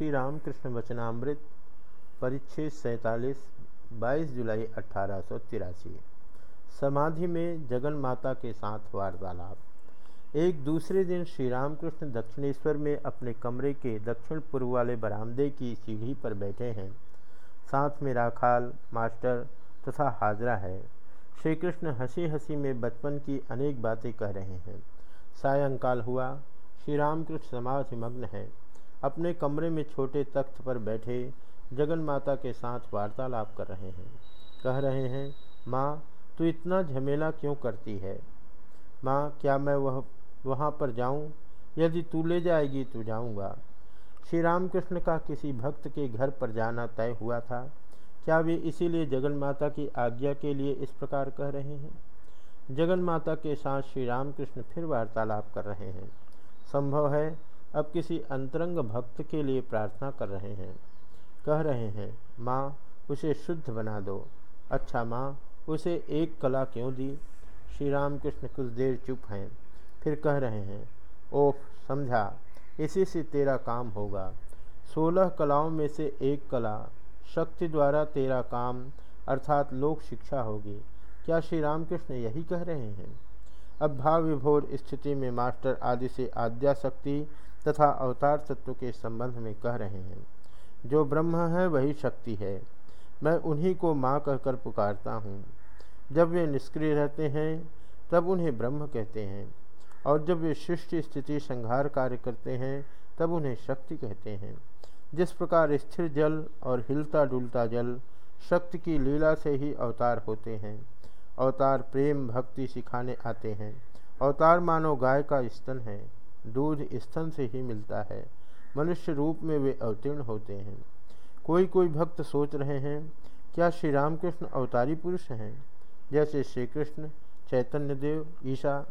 श्री रामकृष्ण वचनामृत परिच्छेद सैतालीस 22 जुलाई अठारह सौ तिरासी। समाधि में जगन माता के साथ वार्तालाप। एक दूसरे दिन श्री रामकृष्ण दक्षिणेश्वर में अपने कमरे के दक्षिण पूर्व वाले बरामदे की सीढ़ी पर बैठे हैं। साथ में राखाल, मास्टर तथा हाजरा है। श्री कृष्ण हँसी हँसी में बचपन की अनेक बातें कह रहे हैं। सायंकाल हुआ श्री रामकृष्ण समाधि मग्न है। अपने कमरे में छोटे तख्त पर बैठे जगन माता के साथ वार्तालाप कर रहे हैं। कह रहे हैं, माँ, तू इतना झमेला क्यों करती है? माँ, क्या मैं वह, वहाँ पर जाऊँ? यदि तू ले जाएगी तो जाऊँगा। श्री रामकृष्ण का किसी भक्त के घर पर जाना तय हुआ था। क्या वे इसीलिए जगन माता की आज्ञा के लिए इस प्रकार कह रहे हैं? जगन माता के साथ श्री रामकृष्ण फिर वार्तालाप कर रहे हैं। संभव है अब किसी अंतरंग भक्त के लिए प्रार्थना कर रहे हैं। कह रहे हैं, माँ, उसे शुद्ध बना दो। अच्छा माँ, उसे एक कला क्यों दी? श्री राम कृष्ण कुछ देर चुप हैं, फिर कह रहे हैं ओफ समझा, इसी से तेरा काम होगा। सोलह कलाओं में से एक कला, शक्ति द्वारा तेरा काम, अर्थात लोक शिक्षा होगी। क्या श्री रामकृष्ण यही कह रहे हैं? अब भाव विभोर स्थिति में मास्टर आदि से आद्या शक्ति तथा अवतार तत्व के संबंध में कह रहे हैं। जो ब्रह्म है, वही शक्ति है। मैं उन्हीं को माँ कहकर पुकारता हूँ। जब वे निष्क्रिय रहते हैं, तब उन्हें ब्रह्म कहते हैं। और जब वे सृष्टि स्थिति संहार कार्य करते हैं, तब उन्हें शक्ति कहते हैं। जिस प्रकार स्थिर जल और हिलता डुलता जल शक्ति की लीला से ही अवतार होते हैं अवतार प्रेम भक्ति सिखाने आते हैं। अवतार मानो गाय का स्तन है। दूध स्तन से ही मिलता है। मनुष्य रूप में वे अवतीर्ण होते हैं। कोई कोई भक्त सोच रहे हैं, क्या श्री रामकृष्ण अवतारी पुरुष हैं? जैसे श्री कृष्ण चैतन्य देव, ईशा